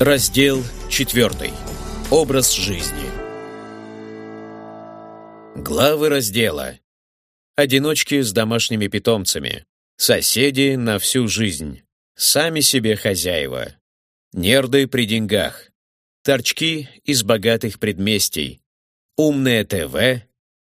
Раздел 4. Образ жизни. Главы раздела. Одиночки с домашними питомцами. Соседи на всю жизнь. Сами себе хозяева. Нерды при деньгах. Торчки из богатых предместий. Умное ТВ.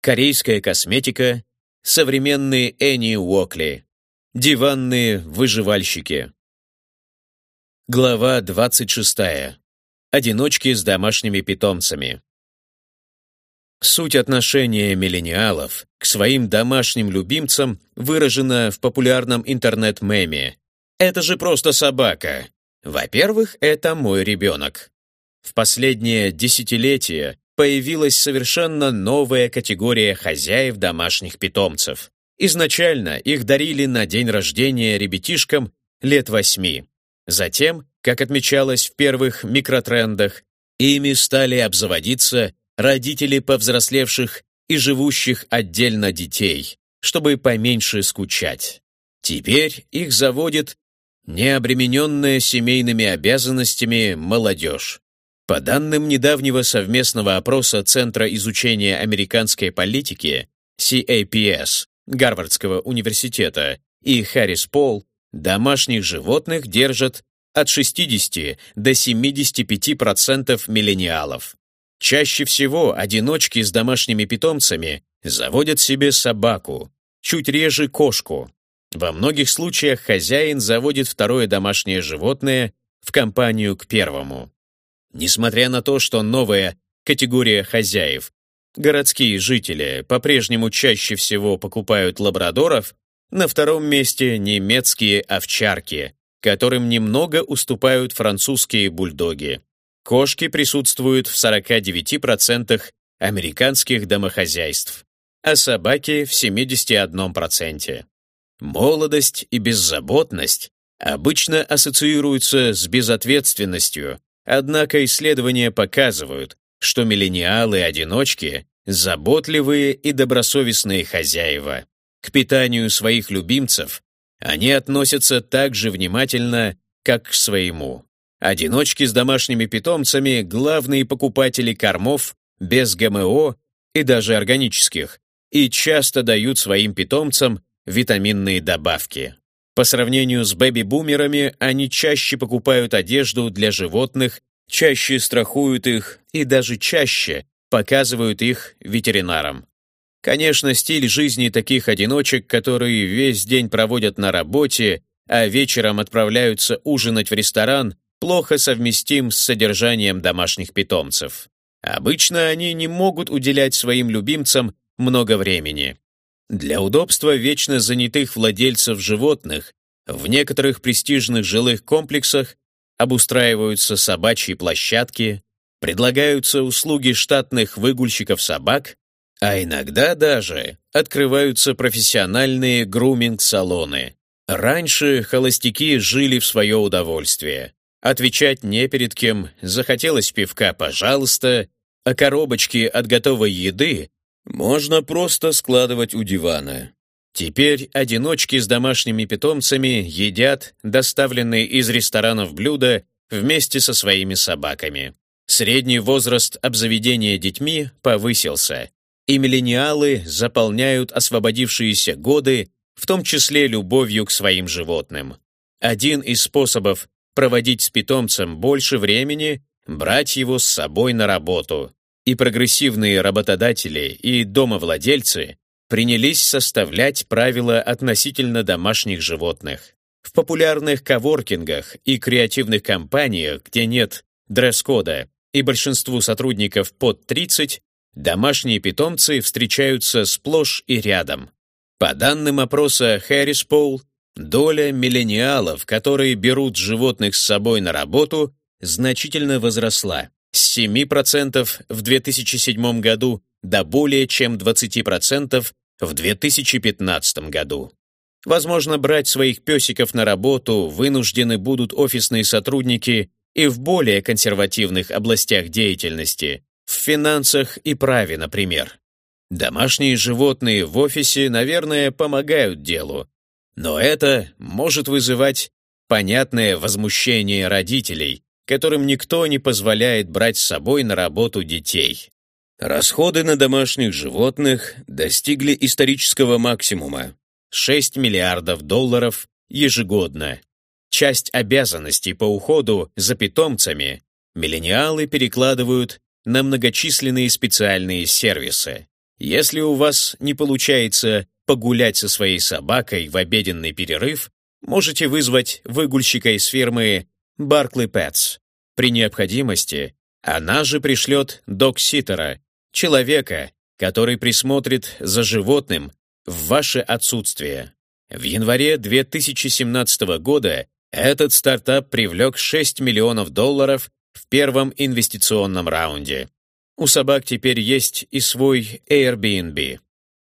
Корейская косметика. Современные Энни Уокли. Диванные выживальщики. Глава 26. Одиночки с домашними питомцами. Суть отношения миллениалов к своим домашним любимцам выражена в популярном интернет-меме. «Это же просто собака!» Во-первых, это мой ребенок. В последнее десятилетие появилась совершенно новая категория хозяев домашних питомцев. Изначально их дарили на день рождения ребятишкам лет восьми. Затем, как отмечалось в первых микротрендах, ими стали обзаводиться родители повзрослевших и живущих отдельно детей, чтобы поменьше скучать. Теперь их заводит необремененная семейными обязанностями молодежь. По данным недавнего совместного опроса Центра изучения американской политики CAPS Гарвардского университета и Харрис Пол, Домашних животных держат от 60 до 75% миллениалов. Чаще всего одиночки с домашними питомцами заводят себе собаку, чуть реже кошку. Во многих случаях хозяин заводит второе домашнее животное в компанию к первому. Несмотря на то, что новая категория хозяев, городские жители по-прежнему чаще всего покупают лабрадоров, на втором месте немецкие овчарки, которым немного уступают французские бульдоги. Кошки присутствуют в 49% американских домохозяйств, а собаки в 71%. Молодость и беззаботность обычно ассоциируются с безответственностью, однако исследования показывают, что миллениалы-одиночки – заботливые и добросовестные хозяева. К питанию своих любимцев они относятся так же внимательно, как к своему. Одиночки с домашними питомцами – главные покупатели кормов без ГМО и даже органических, и часто дают своим питомцам витаминные добавки. По сравнению с бэби-бумерами, они чаще покупают одежду для животных, чаще страхуют их и даже чаще показывают их ветеринарам. Конечно, стиль жизни таких одиночек, которые весь день проводят на работе, а вечером отправляются ужинать в ресторан, плохо совместим с содержанием домашних питомцев. Обычно они не могут уделять своим любимцам много времени. Для удобства вечно занятых владельцев животных в некоторых престижных жилых комплексах обустраиваются собачьи площадки, предлагаются услуги штатных выгульщиков собак, а иногда даже открываются профессиональные груминг-салоны. Раньше холостяки жили в свое удовольствие. Отвечать не перед кем, захотелось пивка «пожалуйста», а коробочки от готовой еды можно просто складывать у дивана. Теперь одиночки с домашними питомцами едят доставленные из ресторанов блюда вместе со своими собаками. Средний возраст обзаведения детьми повысился и миллениалы заполняют освободившиеся годы, в том числе любовью к своим животным. Один из способов проводить с питомцем больше времени – брать его с собой на работу. И прогрессивные работодатели и домовладельцы принялись составлять правила относительно домашних животных. В популярных коворкингах и креативных компаниях, где нет дресс-кода и большинству сотрудников под 30, Домашние питомцы встречаются сплошь и рядом. По данным опроса Харрис Пол, доля миллениалов, которые берут животных с собой на работу, значительно возросла с 7% в 2007 году до более чем 20% в 2015 году. Возможно, брать своих песиков на работу вынуждены будут офисные сотрудники и в более консервативных областях деятельности, в финансах и праве, например. Домашние животные в офисе, наверное, помогают делу, но это может вызывать понятное возмущение родителей, которым никто не позволяет брать с собой на работу детей. Расходы на домашних животных достигли исторического максимума – 6 миллиардов долларов ежегодно. Часть обязанностей по уходу за питомцами миллениалы перекладывают на многочисленные специальные сервисы. Если у вас не получается погулять со своей собакой в обеденный перерыв, можете вызвать выгульщика из фирмы Barclay Pets. При необходимости она же пришлет док-ситера, человека, который присмотрит за животным в ваше отсутствие. В январе 2017 года этот стартап привлек 6 миллионов долларов в первом инвестиционном раунде. У собак теперь есть и свой Airbnb.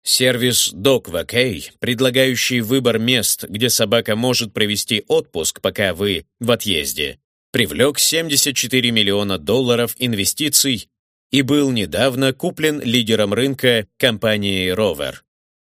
Сервис DogVacay, предлагающий выбор мест, где собака может провести отпуск, пока вы в отъезде, привлек 74 миллиона долларов инвестиций и был недавно куплен лидером рынка компанией Rover,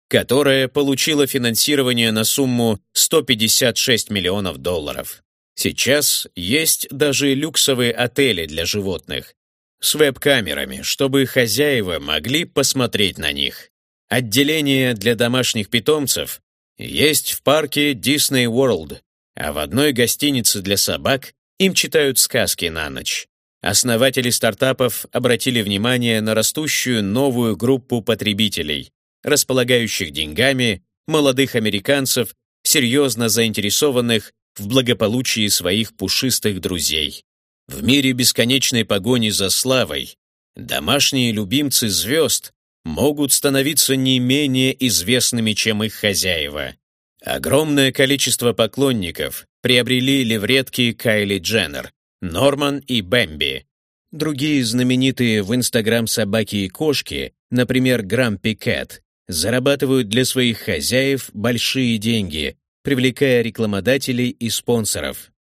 которая получила финансирование на сумму 156 миллионов долларов. Сейчас есть даже люксовые отели для животных с веб-камерами, чтобы хозяева могли посмотреть на них. Отделение для домашних питомцев есть в парке Disney World, а в одной гостинице для собак им читают сказки на ночь. Основатели стартапов обратили внимание на растущую новую группу потребителей, располагающих деньгами, молодых американцев, серьезно заинтересованных в благополучии своих пушистых друзей. В мире бесконечной погони за славой домашние любимцы звезд могут становиться не менее известными, чем их хозяева. Огромное количество поклонников приобрели левретки Кайли Дженнер, Норман и Бэмби. Другие знаменитые в Инстаграм собаки и кошки, например, Грампи Кэт, зарабатывают для своих хозяев большие деньги, привлекая рекламодателей и спонсоров.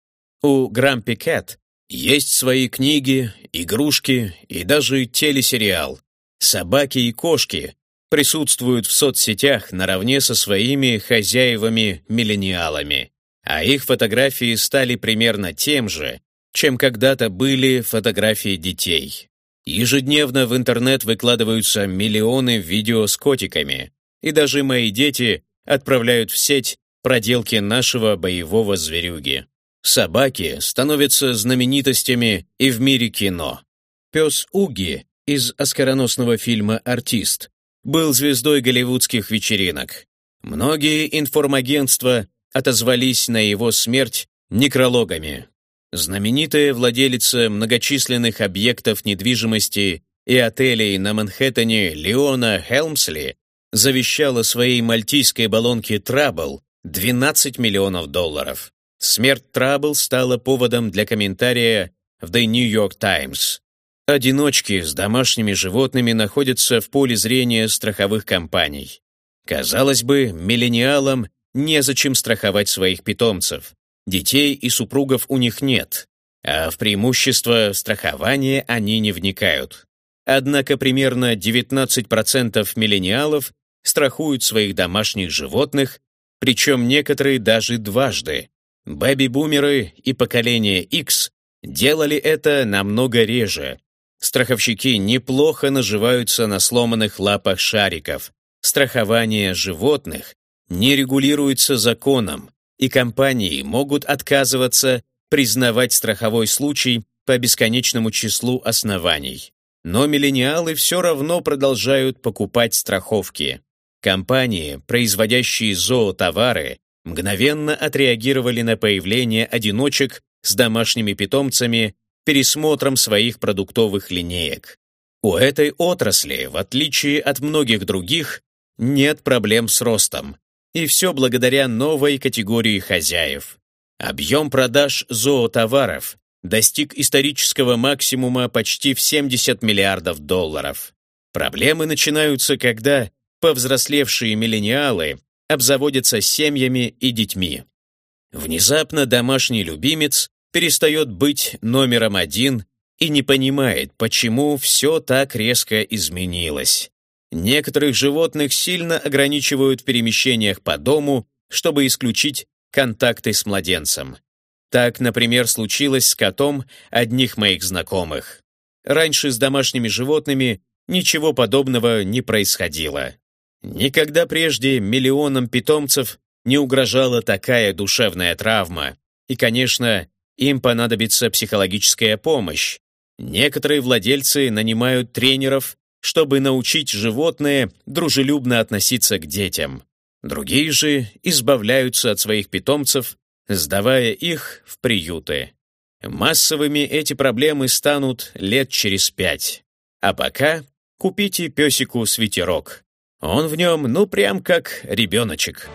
У Грампи Кэт есть свои книги, игрушки и даже телесериал. Собаки и кошки присутствуют в соцсетях наравне со своими хозяевами-миллениалами, а их фотографии стали примерно тем же, чем когда-то были фотографии детей. Ежедневно в интернет выкладываются миллионы видео с котиками, и даже мои дети отправляют в сеть проделки нашего боевого зверюги. Собаки становятся знаменитостями и в мире кино. Пес Уги из оскароносного фильма «Артист» был звездой голливудских вечеринок. Многие информагентства отозвались на его смерть некрологами. Знаменитая владелица многочисленных объектов недвижимости и отелей на Манхэттене Леона Хелмсли завещала своей мальтийской баллонке Трабл 12 миллионов долларов. Смерть Трабл стала поводом для комментария в The New York Times. Одиночки с домашними животными находятся в поле зрения страховых компаний. Казалось бы, миллениалам незачем страховать своих питомцев. Детей и супругов у них нет, а в преимущество страхования они не вникают. Однако примерно 19% миллениалов страхуют своих домашних животных, причем некоторые даже дважды. Бэби-бумеры и поколение X делали это намного реже. Страховщики неплохо наживаются на сломанных лапах шариков. Страхование животных не регулируется законом, и компании могут отказываться признавать страховой случай по бесконечному числу оснований. Но миллениалы все равно продолжают покупать страховки. Компании, производящие зоотовары, мгновенно отреагировали на появление одиночек с домашними питомцами пересмотром своих продуктовых линеек. У этой отрасли, в отличие от многих других, нет проблем с ростом, и все благодаря новой категории хозяев. Объем продаж зоотоваров достиг исторического максимума почти в 70 миллиардов долларов. Проблемы начинаются, когда повзрослевшие миллениалы обзаводятся семьями и детьми. Внезапно домашний любимец перестает быть номером один и не понимает, почему все так резко изменилось. Некоторых животных сильно ограничивают в перемещениях по дому, чтобы исключить контакты с младенцем. Так, например, случилось с котом одних моих знакомых. Раньше с домашними животными ничего подобного не происходило. Никогда прежде миллионам питомцев не угрожала такая душевная травма. И, конечно, им понадобится психологическая помощь. Некоторые владельцы нанимают тренеров, чтобы научить животное дружелюбно относиться к детям. Другие же избавляются от своих питомцев, сдавая их в приюты. Массовыми эти проблемы станут лет через пять. А пока купите песику свитерок. Он в нем, ну, прям как ребеночек.